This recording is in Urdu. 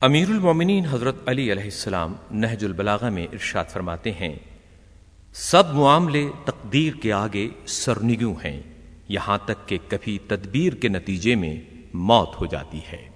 امیر المومنین حضرت علی علیہ السلام نہج البلاغہ میں ارشاد فرماتے ہیں، سب معاملے تقدیر کے آگے سرنگوں ہیں، یہاں تک کہ کبھی تدبیر کے نتیجے میں موت ہو جاتی ہے۔